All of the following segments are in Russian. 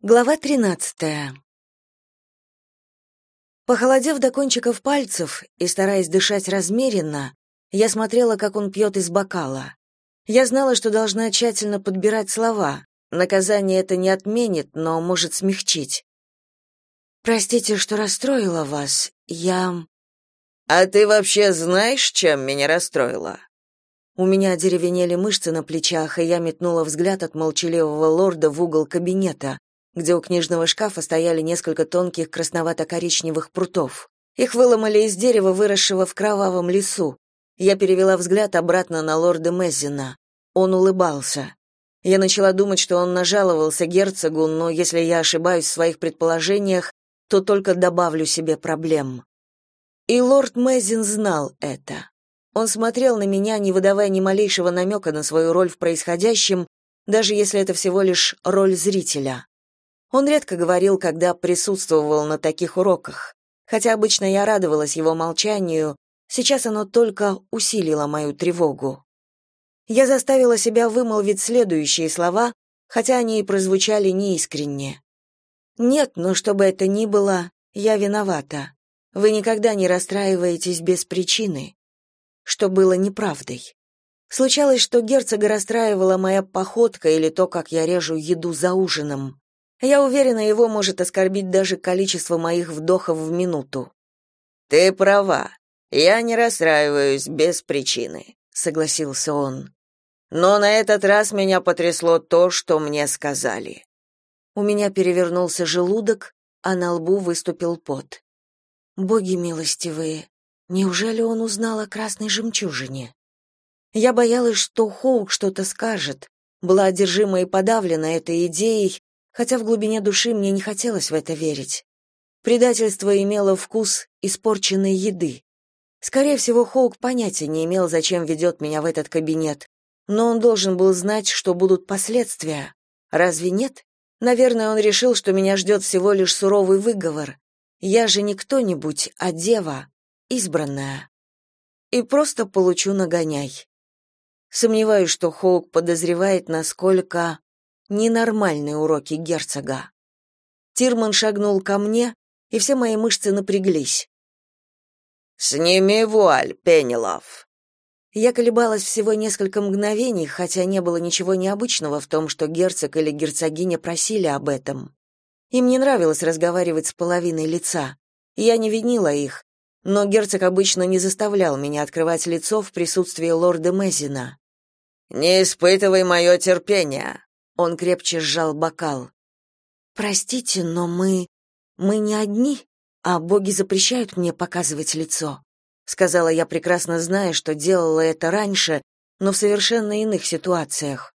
Глава 13. Похолодев до кончиков пальцев и стараясь дышать размеренно, я смотрела, как он пьет из бокала. Я знала, что должна тщательно подбирать слова. Наказание это не отменит, но может смягчить. Простите, что расстроила вас. Я А ты вообще знаешь, чем меня расстроила? У меня деревенели мышцы на плечах, и я метнула взгляд от молчаливого лорда в угол кабинета, где у книжного шкафа стояли несколько тонких красновато-коричневых прутов. Их выломали из дерева, выросшего в кровавом лесу. Я перевела взгляд обратно на лорда Меззина. Он улыбался. Я начала думать, что он нажаловался герцогу, но если я ошибаюсь в своих предположениях, то только добавлю себе проблем. И лорд Меззин знал это. Он смотрел на меня, не выдавая ни малейшего намека на свою роль в происходящем, даже если это всего лишь роль зрителя. Он редко говорил, когда присутствовал на таких уроках. Хотя обычно я радовалась его молчанию, сейчас оно только усилило мою тревогу. Я заставила себя вымолвить следующие слова, хотя они и прозвучали неискренне. «Нет, но что бы это ни было, я виновата. Вы никогда не расстраиваетесь без причины», что было неправдой. Случалось, что герцога расстраивала моя походка или то, как я режу еду за ужином. Я уверена, его может оскорбить даже количество моих вдохов в минуту. Ты права. Я не расстраиваюсь без причины, согласился он. Но на этот раз меня потрясло то, что мне сказали. У меня перевернулся желудок, а на лбу выступил пот. Боги милостивые, неужели он узнал о красной жемчужине? Я боялась, что Хоук что-то скажет, была одержима и подавлена этой идеей, хотя в глубине души мне не хотелось в это верить. Предательство имело вкус испорченной еды. Скорее всего, Хоук понятия не имел, зачем ведет меня в этот кабинет, но он должен был знать, что будут последствия. Разве нет? Наверное, он решил, что меня ждет всего лишь суровый выговор. Я же не кто-нибудь, а дева, избранная. И просто получу нагоняй. Сомневаюсь, что Хоук подозревает, насколько ненормальные уроки герцога. Тирман шагнул ко мне, и все мои мышцы напряглись. «Сними вуаль, Пенелов!» Я колебалась всего несколько мгновений, хотя не было ничего необычного в том, что герцог или герцогиня просили об этом. Им не нравилось разговаривать с половиной лица. Я не винила их, но герцог обычно не заставлял меня открывать лицо в присутствии лорда Мезина. «Не испытывай мое терпение», он крепче сжал бокал. Простите, но мы мы не одни, а боги запрещают мне показывать лицо, сказала я, прекрасно зная, что делала это раньше, но в совершенно иных ситуациях.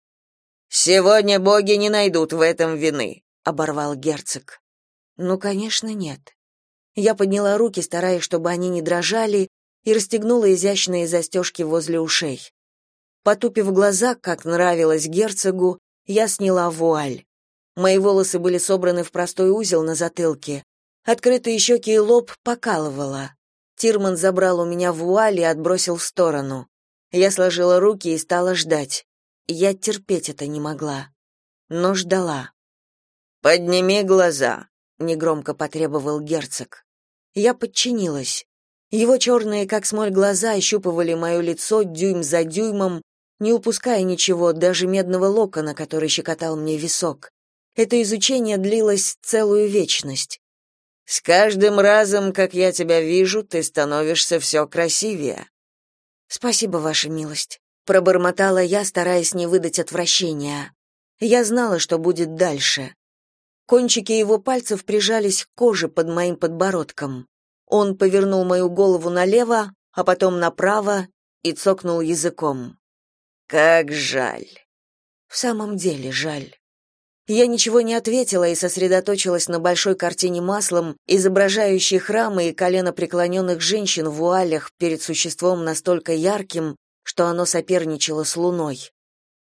Сегодня боги не найдут в этом вины, оборвал герцог. Ну, конечно, нет. Я подняла руки, стараясь, чтобы они не дрожали, и расстегнула изящные застежки возле ушей. Потупив глаза, как нравилось герцогу, я сняла вуаль. Мои волосы были собраны в простой узел на затылке. Открытые щеки и лоб покалывало. Тирман забрал у меня вуаль и отбросил в сторону. Я сложила руки и стала ждать. Я терпеть это не могла, но ждала. Подними глаза, негромко потребовал герцог. Я подчинилась. Его черные, как смоль, глаза ощупывали мое лицо дюйм за дюймом, не упуская ничего, даже медного локона, который щекотал мне висок. Это изучение длилось целую вечность. С каждым разом, как я тебя вижу, ты становишься все красивее. Спасибо, ваша милость, пробормотала я, стараясь не выдать отвращения. Я знала, что будет дальше. Кончики его пальцев прижались к коже под моим подбородком. Он повернул мою голову налево, а потом направо и цокнул языком. Как жаль. В самом деле жаль. Я ничего не ответила и сосредоточилась на большой картине маслом, изображающей храмы и коленопреклоненных женщин в вуалях перед существом настолько ярким, что оно соперничало с луной.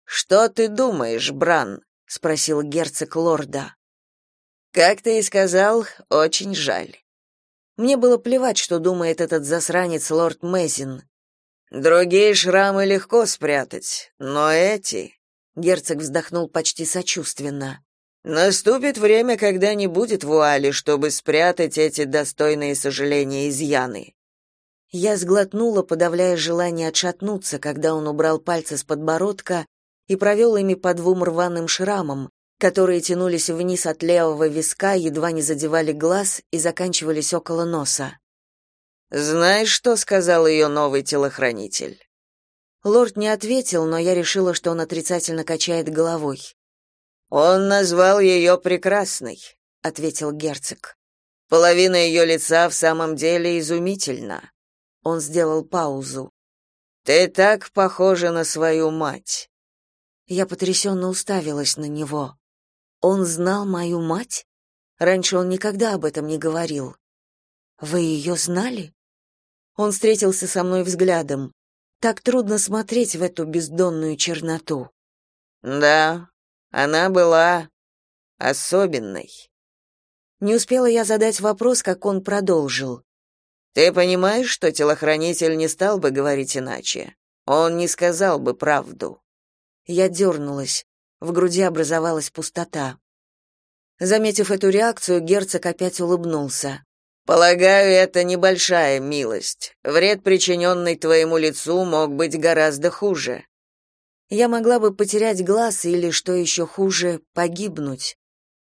«Что ты думаешь, Бран?» — спросил герцог лорда. «Как ты и сказал, очень жаль». Мне было плевать, что думает этот засранец лорд Мезин. Другие шрамы легко спрятать, но эти...» Герцог вздохнул почти сочувственно. Наступит время, когда не будет вуали, чтобы спрятать эти достойные сожаления изъяны. Я сглотнула, подавляя желание отшатнуться, когда он убрал пальцы с подбородка и провел ими по двум рваным шрамам, которые тянулись вниз от левого виска, едва не задевали глаз и заканчивались около носа. «Знаешь, что сказал ее новый телохранитель?» Лорд не ответил, но я решила, что он отрицательно качает головой. «Он назвал ее прекрасной», — ответил герцог. «Половина ее лица в самом деле изумительна». Он сделал паузу. «Ты так похожа на свою мать». Я потрясенно уставилась на него. Он знал мою мать? Раньше он никогда об этом не говорил. Вы ее знали? Он встретился со мной взглядом. Так трудно смотреть в эту бездонную черноту. Да, она была особенной. Не успела я задать вопрос, как он продолжил. Ты понимаешь, что телохранитель не стал бы говорить иначе? Он не сказал бы правду. Я дернулась. В груди образовалась пустота. Заметив эту реакцию, герцог опять улыбнулся. Полагаю, это небольшая милость. Вред, причиненный твоему лицу, мог быть гораздо хуже. Я могла бы потерять глаз или, что еще хуже, погибнуть.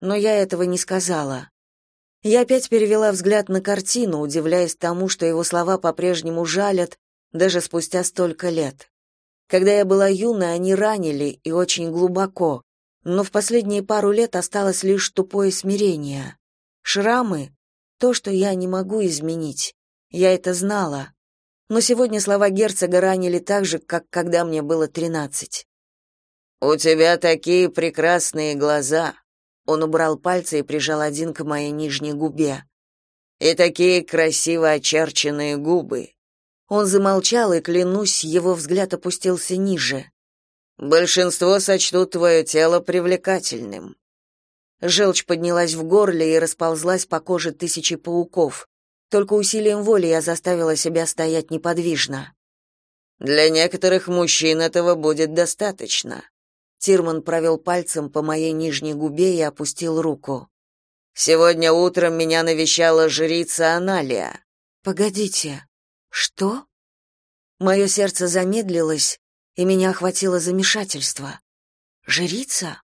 Но я этого не сказала. Я опять перевела взгляд на картину, удивляясь тому, что его слова по-прежнему жалят, даже спустя столько лет. Когда я была юной, они ранили и очень глубоко, но в последние пару лет осталось лишь тупое смирение. Шрамы то, что я не могу изменить. Я это знала. Но сегодня слова герцога ранили так же, как когда мне было тринадцать. «У тебя такие прекрасные глаза!» Он убрал пальцы и прижал один к моей нижней губе. «И такие красиво очерченные губы!» Он замолчал, и, клянусь, его взгляд опустился ниже. «Большинство сочтут твое тело привлекательным. Желчь поднялась в горле и расползлась по коже тысячи пауков. Только усилием воли я заставила себя стоять неподвижно. Для некоторых мужчин этого будет достаточно. Тирман провел пальцем по моей нижней губе и опустил руку. Сегодня утром меня навещала жрица Аналия. Погодите. Что? Мое сердце замедлилось, и меня охватило замешательство. Жрица?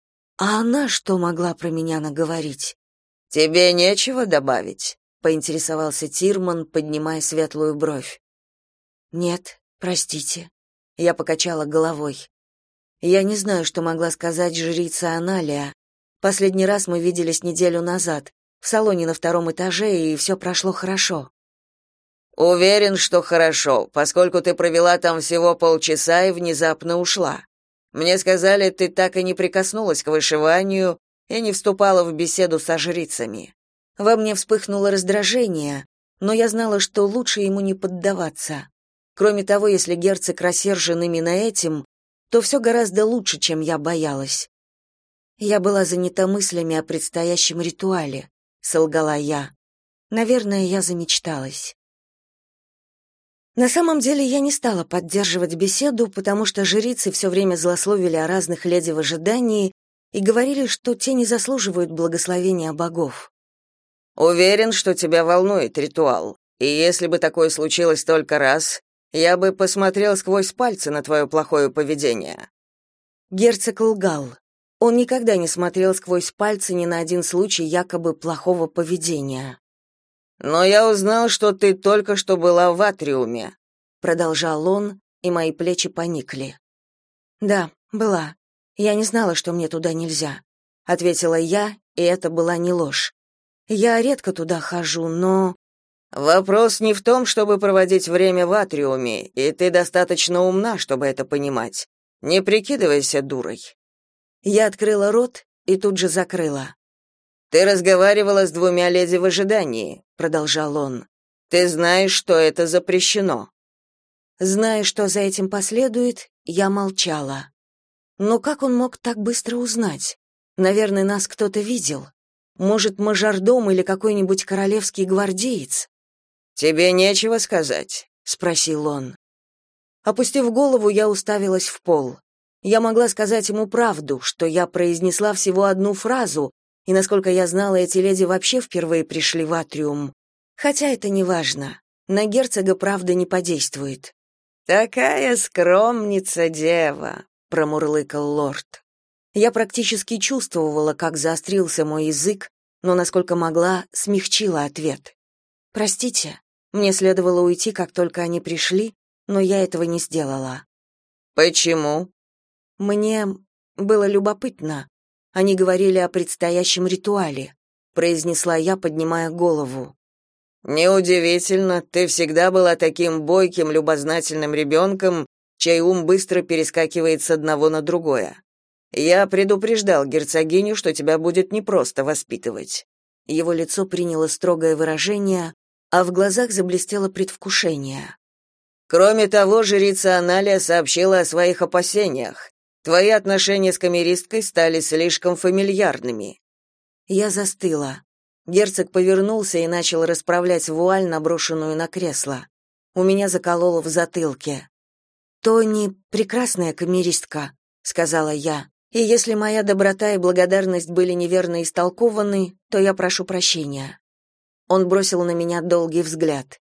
А она что могла про меня наговорить? Тебе нечего добавить? поинтересовался Тирман, поднимая светлую бровь. Нет, простите. Я покачала головой. Я не знаю, что могла сказать жрица Аналия. Последний раз мы виделись неделю назад, в салоне на втором этаже, и все прошло хорошо. Уверен, что хорошо, поскольку ты провела там всего полчаса и внезапно ушла. Мне сказали, ты так и не прикоснулась к вышиванию и не вступала в беседу со жрицами. Во мне вспыхнуло раздражение, но я знала, что лучше ему не поддаваться. Кроме того, если герцог рассержен именно этим, то все гораздо лучше, чем я боялась. Я была занята мыслями о предстоящем ритуале, солгала я. Наверное, я замечталась. На самом деле я не стала поддерживать беседу, потому что жрицы все время злословили о разных леди в ожидании и говорили, что те не заслуживают благословения богов. Уверен, что тебя волнует ритуал. И если бы такое случилось только раз, я бы посмотрел сквозь пальцы на твое плохое поведение. Герцог лгал. Он никогда не смотрел сквозь пальцы ни на один случай якобы плохого поведения. Но я узнал, что ты только что была в атриуме, продолжал он, и мои плечи поникли. Да, была. Я не знала, что мне туда нельзя, ответила я, и это была не ложь. Я редко туда хожу, но Вопрос не в том, чтобы проводить время в атриуме, и ты достаточно умна, чтобы это понимать. Не прикидывайся дурой. Я открыла рот и тут же закрыла. Ты разговаривала с двумя леди в ожидании, продолжал он. Ты знаешь, что это запрещено. Зная, что за этим последует, я молчала. Но как он мог так быстро узнать? Наверное, нас кто-то видел. Может, мажордом или какой-нибудь королевский гвардеец? Тебе нечего сказать, спросил он. Опустив голову, я уставилась в пол. Я могла сказать ему правду, что я произнесла всего одну фразу, и, насколько я знала, эти леди вообще впервые пришли в атриум. Хотя это не важно. На герцога правда не подействует. «Такая скромница дева», — промурлыкал лорд. Я практически чувствовала, как заострился мой язык, но, насколько могла, смягчила ответ. «Простите, мне следовало уйти, как только они пришли, но я этого не сделала». «Почему?» «Мне было любопытно. Они говорили о предстоящем ритуале», — произнесла я, поднимая голову. Неудивительно, ты всегда была таким бойким, любознательным ребенком, чей ум быстро перескакивает с одного на другое. Я предупреждал герцогиню, что тебя будет непросто воспитывать. Его лицо приняло строгое выражение, а в глазах заблестело предвкушение. Кроме того, жрица Аналия сообщила о своих опасениях. Твои отношения с камеристкой стали слишком фамильярными. Я застыла. Герцог повернулся и начал расправлять вуаль, наброшенную на кресло. У меня закололо в затылке. «Тони — прекрасная камеристка», — сказала я. «И если моя доброта и благодарность были неверно истолкованы, то я прошу прощения». Он бросил на меня долгий взгляд.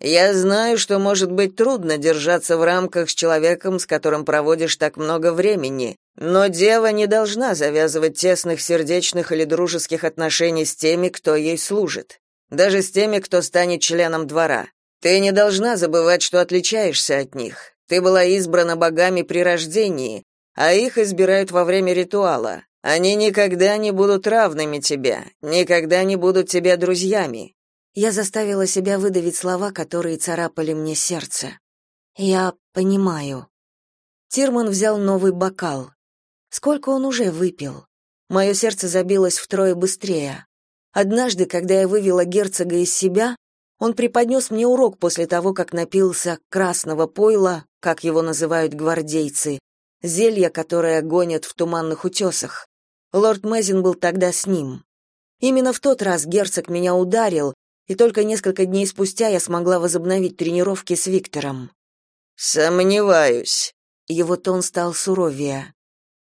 «Я знаю, что может быть трудно держаться в рамках с человеком, с которым проводишь так много времени, но дева не должна завязывать тесных сердечных или дружеских отношений с теми, кто ей служит, даже с теми, кто станет членом двора. Ты не должна забывать, что отличаешься от них. Ты была избрана богами при рождении, а их избирают во время ритуала. Они никогда не будут равными тебе, никогда не будут тебе друзьями. Я заставила себя выдавить слова, которые царапали мне сердце. Я понимаю. Тирман взял новый бокал. Сколько он уже выпил? Мое сердце забилось втрое быстрее. Однажды, когда я вывела герцога из себя, он преподнес мне урок после того, как напился красного пойла, как его называют гвардейцы, зелья, которое гонят в туманных утесах. Лорд Мэзин был тогда с ним. Именно в тот раз герцог меня ударил, и только несколько дней спустя я смогла возобновить тренировки с Виктором. «Сомневаюсь». Его тон стал суровее.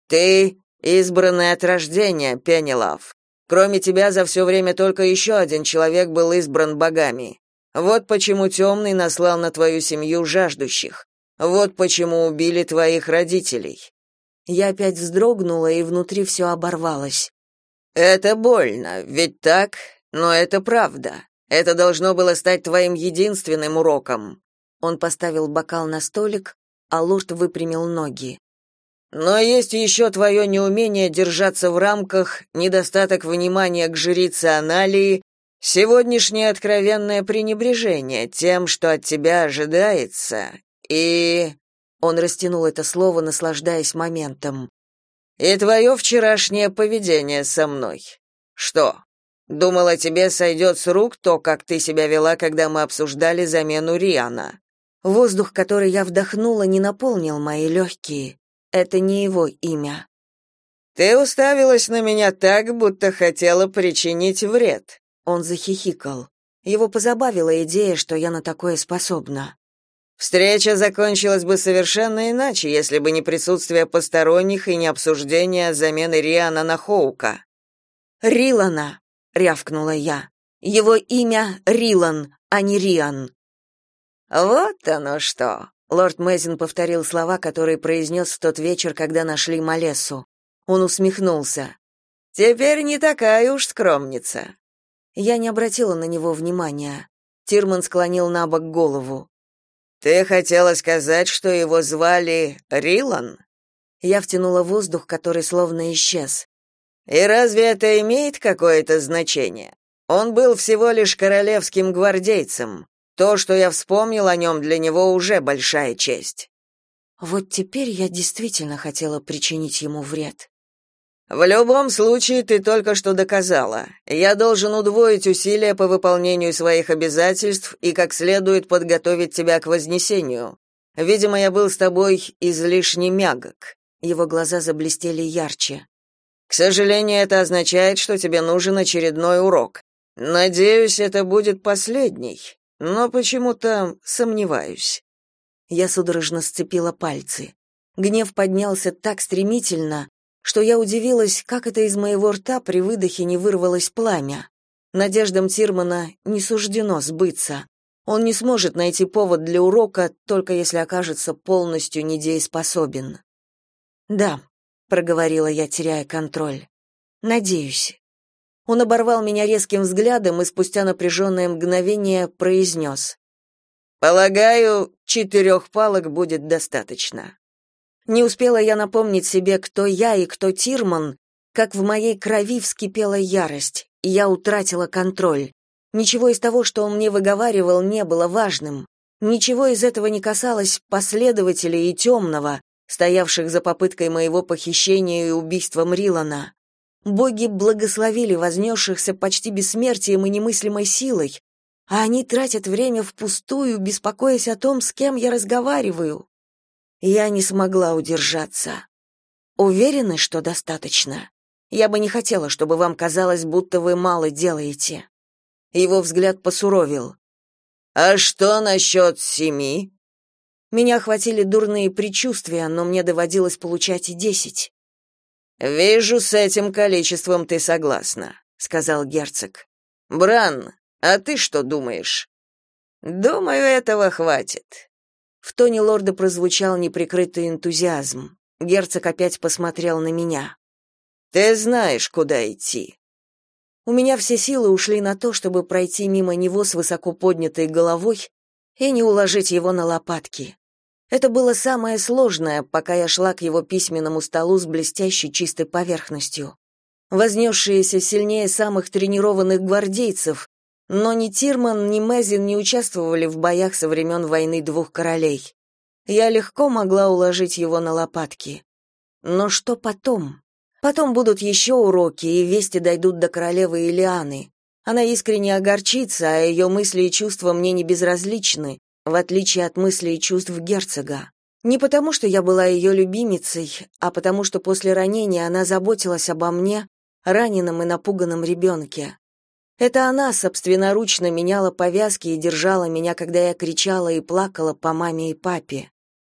Ты избранный от рождения, Пенелав. Кроме тебя за все время только еще один человек был избран богами. Вот почему темный наслал на твою семью жаждущих. Вот почему убили твоих родителей. Я опять вздрогнула, и внутри все оборвалось. Это больно, ведь так? Но это правда. Это должно было стать твоим единственным уроком. Он поставил бокал на столик, а лорд выпрямил ноги. Но есть еще твое неумение держаться в рамках, недостаток внимания к жрице Аналии, сегодняшнее откровенное пренебрежение тем, что от тебя ожидается, и...» Он растянул это слово, наслаждаясь моментом. «И твое вчерашнее поведение со мной. Что, думала, тебе сойдет с рук то, как ты себя вела, когда мы обсуждали замену Риана?» Воздух, который я вдохнула, не наполнил мои легкие. Это не его имя. Ты уставилась на меня так, будто хотела причинить вред. Он захихикал. Его позабавила идея, что я на такое способна. Встреча закончилась бы совершенно иначе, если бы не присутствие посторонних и не обсуждение замены Риана на Хоука. Рилана, рявкнула я. Его имя Рилан, а не Риан. Вот оно что. Лорд Мэзин повторил слова, которые произнес в тот вечер, когда нашли Малессу. Он усмехнулся. «Теперь не такая уж скромница». Я не обратила на него внимания. Тирман склонил на бок голову. «Ты хотела сказать, что его звали Рилан?» Я втянула воздух, который словно исчез. «И разве это имеет какое-то значение? Он был всего лишь королевским гвардейцем. То, что я вспомнил о нем, для него уже большая честь. Вот теперь я действительно хотела причинить ему вред. В любом случае ты только что доказала. Я должен удвоить усилия по выполнению своих обязательств и как следует подготовить тебя к вознесению. Видимо, я был с тобой излишне мягок. Его глаза заблестели ярче. К сожалению, это означает, что тебе нужен очередной урок. Надеюсь, это будет последний но почему-то сомневаюсь. Я судорожно сцепила пальцы. Гнев поднялся так стремительно, что я удивилась, как это из моего рта при выдохе не вырвалось пламя. Надеждам Тирмана не суждено сбыться. Он не сможет найти повод для урока, только если окажется полностью недееспособен. «Да», — проговорила я, теряя контроль. «Надеюсь». Он оборвал меня резким взглядом и спустя напряженное мгновение произнес. «Полагаю, четырех палок будет достаточно». Не успела я напомнить себе, кто я и кто Тирман, как в моей крови вскипела ярость, и я утратила контроль. Ничего из того, что он мне выговаривал, не было важным. Ничего из этого не касалось последователей и темного, стоявших за попыткой моего похищения и убийством Рилана. Боги благословили вознесшихся почти бессмертием и немыслимой силой, а они тратят время впустую, беспокоясь о том, с кем я разговариваю. Я не смогла удержаться. Уверены, что достаточно? Я бы не хотела, чтобы вам казалось, будто вы мало делаете. Его взгляд посуровил. А что насчет семи? Меня охватили дурные предчувствия, но мне доводилось получать и десять. Вижу, с этим количеством ты согласна, сказал герцог. Бран, а ты что думаешь? Думаю, этого хватит. В тоне лорда прозвучал неприкрытый энтузиазм. Герцог опять посмотрел на меня. Ты знаешь, куда идти. У меня все силы ушли на то, чтобы пройти мимо него с высоко поднятой головой и не уложить его на лопатки. Это было самое сложное, пока я шла к его письменному столу с блестящей чистой поверхностью. Вознесшиеся сильнее самых тренированных гвардейцев, но ни Тирман, ни Мезин не участвовали в боях со времен войны двух королей. Я легко могла уложить его на лопатки. Но что потом? Потом будут еще уроки, и вести дойдут до королевы Илианы. Она искренне огорчится, а ее мысли и чувства мне не безразличны, в отличие от мыслей и чувств герцога. Не потому, что я была ее любимицей, а потому, что после ранения она заботилась обо мне, раненом и напуганном ребенке. Это она собственноручно меняла повязки и держала меня, когда я кричала и плакала по маме и папе.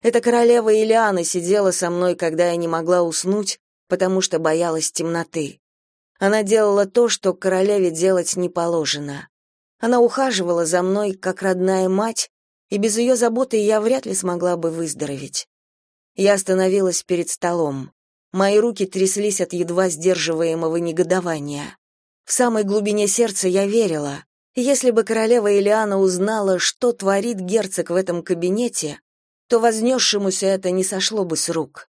Эта королева Илиана сидела со мной, когда я не могла уснуть, потому что боялась темноты. Она делала то, что королеве делать не положено. Она ухаживала за мной, как родная мать, и без ее заботы я вряд ли смогла бы выздороветь. Я остановилась перед столом. Мои руки тряслись от едва сдерживаемого негодования. В самой глубине сердца я верила. Если бы королева Элиана узнала, что творит герцог в этом кабинете, то вознесшемуся это не сошло бы с рук.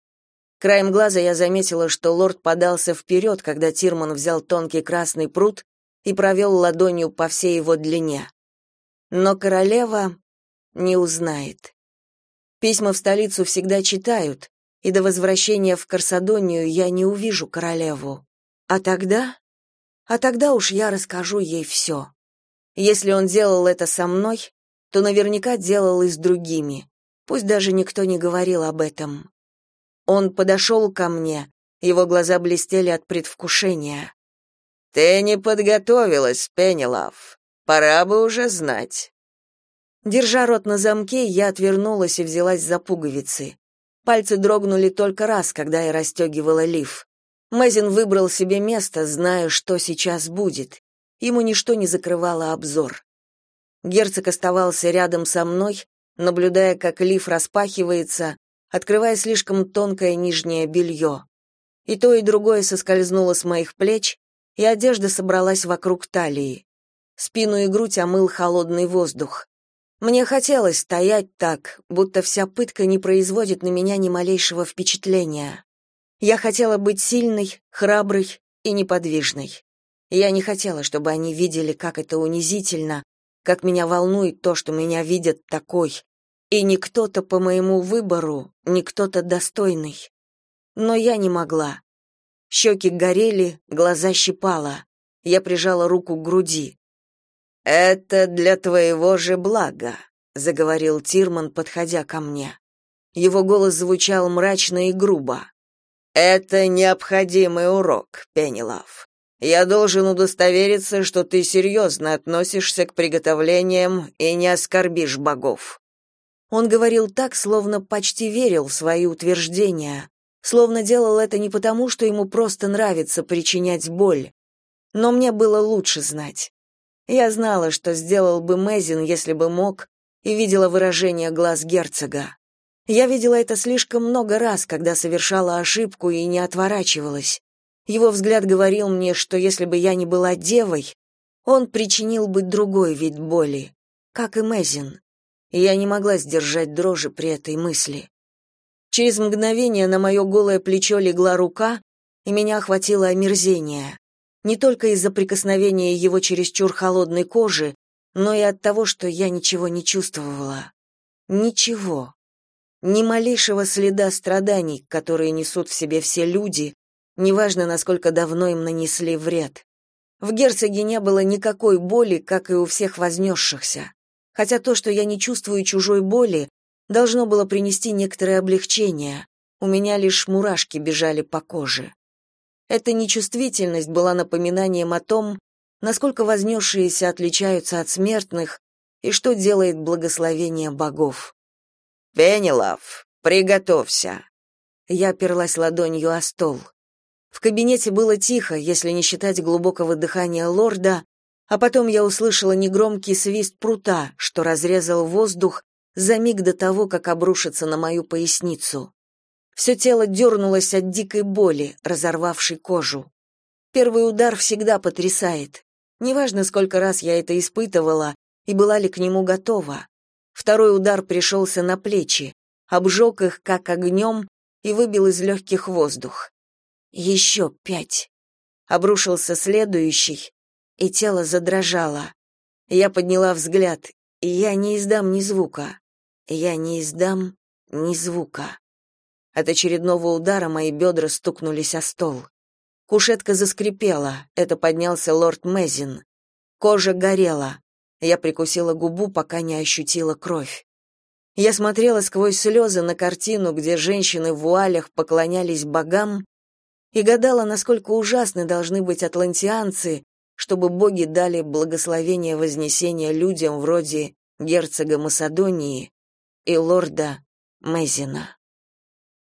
Краем глаза я заметила, что лорд подался вперед, когда Тирман взял тонкий красный пруд и провел ладонью по всей его длине. Но королева не узнает. Письма в столицу всегда читают, и до возвращения в Карсадонию я не увижу королеву. А тогда а тогда уж я расскажу ей все. Если он делал это со мной, то наверняка делал и с другими. Пусть даже никто не говорил об этом. Он подошел ко мне, его глаза блестели от предвкушения. Ты не подготовилась, Пенелав. Пора бы уже знать. Держа рот на замке, я отвернулась и взялась за пуговицы. Пальцы дрогнули только раз, когда я расстегивала лиф. Мэзин выбрал себе место, зная, что сейчас будет. Ему ничто не закрывало обзор. Герцог оставался рядом со мной, наблюдая, как лиф распахивается, открывая слишком тонкое нижнее белье. И то, и другое соскользнуло с моих плеч, и одежда собралась вокруг талии. Спину и грудь омыл холодный воздух. Мне хотелось стоять так, будто вся пытка не производит на меня ни малейшего впечатления. Я хотела быть сильной, храброй и неподвижной. Я не хотела, чтобы они видели, как это унизительно, как меня волнует то, что меня видят такой. И не кто-то по моему выбору, не кто-то достойный. Но я не могла. Щеки горели, глаза щипало. Я прижала руку к груди. «Это для твоего же блага», — заговорил Тирман, подходя ко мне. Его голос звучал мрачно и грубо. Это необходимый урок, Пенелав. Я должен удостовериться, что ты серьезно относишься к приготовлениям и не оскорбишь богов. Он говорил так, словно почти верил в свои утверждения, словно делал это не потому, что ему просто нравится причинять боль. Но мне было лучше знать. Я знала, что сделал бы Мэзин, если бы мог, и видела выражение глаз герцога. Я видела это слишком много раз, когда совершала ошибку и не отворачивалась. Его взгляд говорил мне, что если бы я не была девой, он причинил бы другой вид боли, как и Мэзин. И я не могла сдержать дрожи при этой мысли. Через мгновение на мое голое плечо легла рука, и меня охватило омерзение. Не только из-за прикосновения его чересчур холодной кожи, но и от того, что я ничего не чувствовала. Ничего. Ни малейшего следа страданий, которые несут в себе все люди, неважно, насколько давно им нанесли вред. В герцоге не было никакой боли, как и у всех вознесшихся. Хотя то, что я не чувствую чужой боли, должно было принести некоторое облегчение. У меня лишь мурашки бежали по коже. Эта нечувствительность была напоминанием о том, насколько вознесшиеся отличаются от смертных и что делает благословение богов. «Пенелов, приготовься!» Я оперлась ладонью о стол. В кабинете было тихо, если не считать глубокого дыхания лорда, а потом я услышала негромкий свист прута, что разрезал воздух за миг до того, как обрушится на мою поясницу. Все тело дернулось от дикой боли, разорвавшей кожу. Первый удар всегда потрясает. Неважно, сколько раз я это испытывала и была ли к нему готова. Второй удар пришелся на плечи, обжег их как огнем и выбил из легких воздух. Еще пять. Обрушился следующий, и тело задрожало. Я подняла взгляд, и я не издам ни звука. Я не издам ни звука. От очередного удара мои бедра стукнулись о стол. Кушетка заскрипела, это поднялся лорд Мезин. Кожа горела. Я прикусила губу, пока не ощутила кровь. Я смотрела сквозь слезы на картину, где женщины в вуалях поклонялись богам, и гадала, насколько ужасны должны быть атлантианцы, чтобы боги дали благословение вознесения людям вроде герцога Масадонии и лорда Мезина.